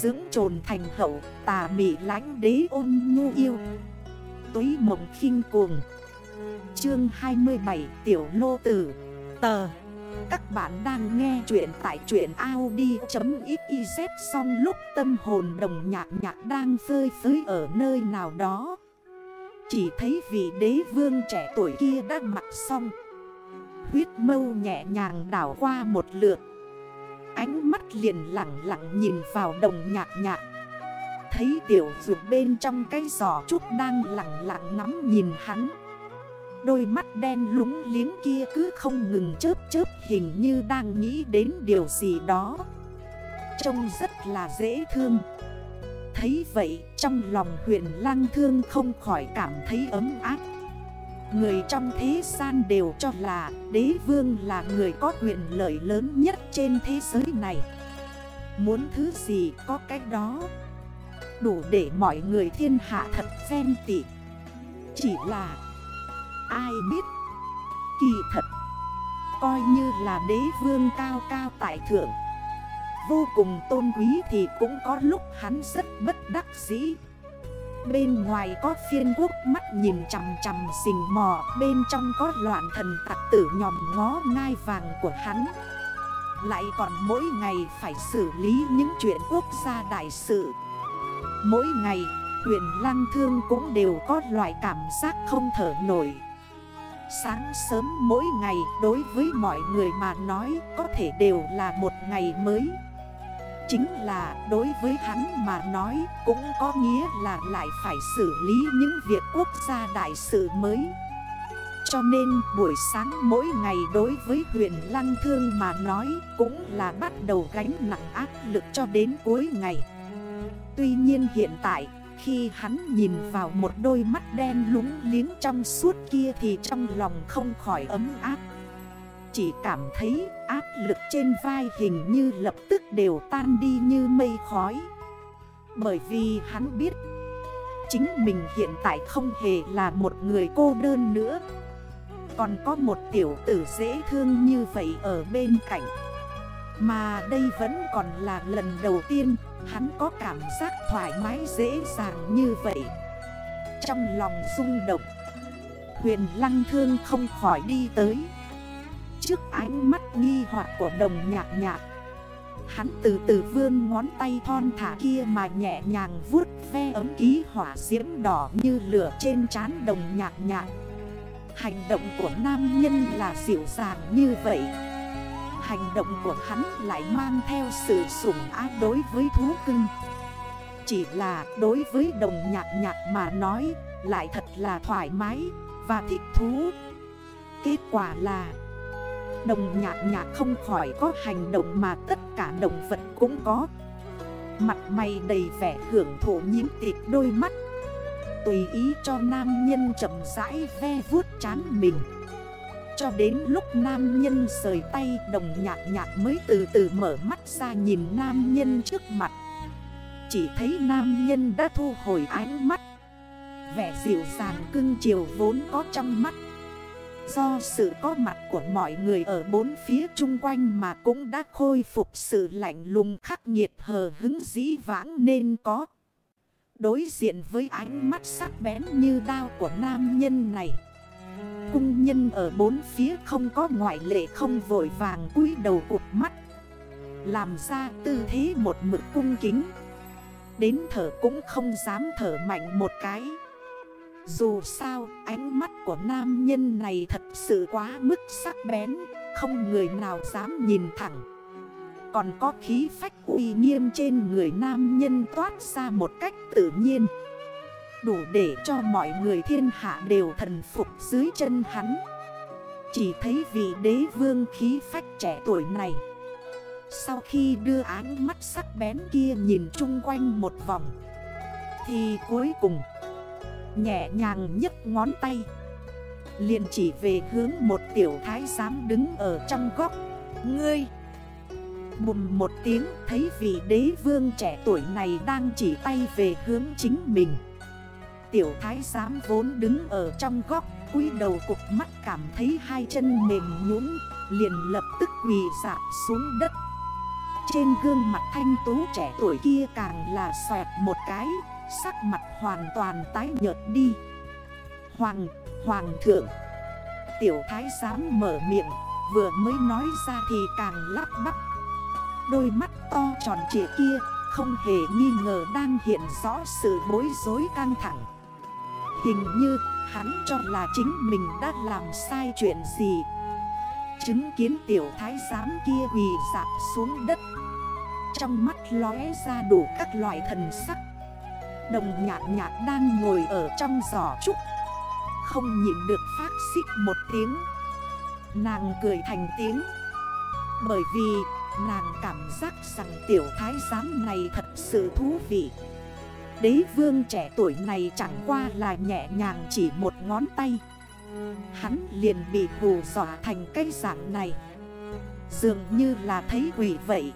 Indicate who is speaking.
Speaker 1: Dưỡng trồn thành hậu, tà mị lánh đế ôn nhu yêu. Túy mộng khinh cuồng. Chương 27 Tiểu Lô Tử. Tờ. Các bạn đang nghe chuyện tại chuyện Audi.xyz Xong lúc tâm hồn đồng nhạc nhạc đang phơi phới ở nơi nào đó. Chỉ thấy vị đế vương trẻ tuổi kia đã mặc xong. Huyết mâu nhẹ nhàng đảo qua một lượt. Ánh mắt liền lặng lặng nhìn vào đồng nhạc nhạc. Thấy tiểu dược bên trong cái giỏ trúc đang lặng lặng nắm nhìn hắn. Đôi mắt đen lúng liếng kia cứ không ngừng chớp chớp hình như đang nghĩ đến điều gì đó. Trông rất là dễ thương. Thấy vậy, trong lòng huyền lang thương không khỏi cảm thấy ấm áp. Người trong thế gian đều cho là đế vương là người có quyền lợi lớn nhất trên thế giới này. Muốn thứ gì có cách đó. Đủ để mọi người thiên hạ thật ghen tị. Chỉ là ai biết. Kỳ thật, Coi như là đế vương cao cao tại thượng. Vô cùng tôn quý thì cũng có lúc hắn rất bất đắc dĩ. Bên ngoài có phiên quốc, mắt nhìn chằm chằm xình mò. Bên trong có loạn thần tặc tử nhòm ngó ngai vàng của hắn. Lại còn mỗi ngày phải xử lý những chuyện quốc gia đại sự. Mỗi ngày huyện Lăng Thương cũng đều có loại cảm giác không thở nổi. Sáng sớm mỗi ngày, đối với mọi người mà nói, có thể đều là một ngày mới. Chính là đối với hắn mà nói cũng có nghĩa là lại phải xử lý những việc quốc gia đại sự mới. Cho nên buổi sáng mỗi ngày đối với huyện Lăng Thương mà nói cũng là bắt đầu gánh nặng áp lực cho đến cuối ngày. Tuy nhiên hiện tại, khi hắn nhìn vào một đôi mắt đen lúng liếng trong suốt kia thì trong lòng không khỏi ấm áp chỉ cảm thấy áp lực trên vai hình như lập tức đều tan đi như mây khói. Bởi vì hắn biết, Chính mình hiện tại không hề là một người cô đơn nữa. Còn có một tiểu tử dễ thương như vậy ở bên cạnh. Mà đây vẫn còn là lần đầu tiên Hắn có cảm giác thoải mái dễ dàng như vậy. Trong lòng rung động, Huyền lăng thương không khỏi đi tới trước ánh mắt nghi hoặc của đồng nhạc nhạc. Hắn từ từ vươn ngón tay thon thả kia mà nhẹ nhàng vuốt ve ấm ký hỏa diễm đỏ như lửa trên trán đồng nhạc nhạc. Hành động của nam nhân là dịu dàng như vậy. Hành động của hắn lại mang theo sự sủng ái đối với thú cưng. Chỉ là đối với đồng nhạc nhạc mà nói, Lại thật là thoải mái và thích thú. Kết quả là Đồng nhạc nhạc không khỏi có hành động mà tất cả động vật cũng có. Mặt mày đầy vẻ hưởng thụ nhiễm tịt đôi mắt. Tùy ý cho nam nhân chậm rãi ve vuốt chán mình. Cho đến lúc nam nhân rời tay đồng nhạc nhạc mới từ từ mở mắt ra nhìn nam nhân trước mặt. Chỉ thấy nam nhân đã thu hồi ánh mắt. Vẻ dịu dàng cưng chiều vốn có trong mắt. Do sự có mặt của mọi người ở bốn phía chung quanh mà cũng đã khôi phục sự lạnh lùng khắc nghiệt hờ hứng dĩ vãng nên có. Đối diện với ánh mắt sắc bén như đao của nam nhân này. Cung nhân ở bốn phía không có ngoại lệ không vội vàng cúi đầu cụt mắt. Làm ra tư thế một mực cung kính. Đến thở cũng không dám thở mạnh một cái. Dù sao, ánh mắt của nam nhân này thật sự quá mức sắc bén, Không người nào dám nhìn thẳng. Còn có khí phách uy nghiêm trên người nam nhân toát ra một cách tự nhiên. Đủ để cho mọi người thiên hạ đều thần phục dưới chân hắn. Chỉ thấy vị đế vương khí phách trẻ tuổi này. Sau khi đưa ánh mắt sắc bén kia nhìn chung quanh một vòng, Thì cuối cùng Nhẹ nhàng nhấc ngón tay. Liền chỉ về hướng một tiểu thái giám đứng ở trong góc. Ngươi! Bùm một tiếng, thấy vị đế vương trẻ tuổi này đang chỉ tay về hướng chính mình. Tiểu thái giám vốn đứng ở trong góc, cúi đầu cục mắt cảm thấy hai chân mềm nhũn, liền lập tức quỳ dạp xuống đất. Trên gương mặt thanh tú trẻ tuổi kia càng là xoẹt một cái. Sắc mặt hoàn toàn tái nhợt đi. Hoàng, hoàng thượng. Tiểu thái giám mở miệng Vừa mới nói ra thì càng lắp bắp. Đôi mắt to tròn trịa kia Không hề nghi ngờ đang hiện rõ sự bối rối căng thẳng. Hình như hắn cho là chính mình đã làm sai chuyện gì. Chứng kiến tiểu thái giám kia quỳ dạp xuống đất. Trong mắt lóe ra đủ các loại thần sắc. Đồng nhạc nhạc đang ngồi ở trong giỏ trúc. Không nhịn được phát xích một tiếng. Nàng cười thành tiếng. Bởi vì nàng cảm giác rằng tiểu thái giám này thật sự thú vị. Đế vương trẻ tuổi này chẳng qua là nhẹ nhàng chỉ một ngón tay. Hắn liền bị hù dọa thành cây dạng này. Dường như là thấy quỷ vậy.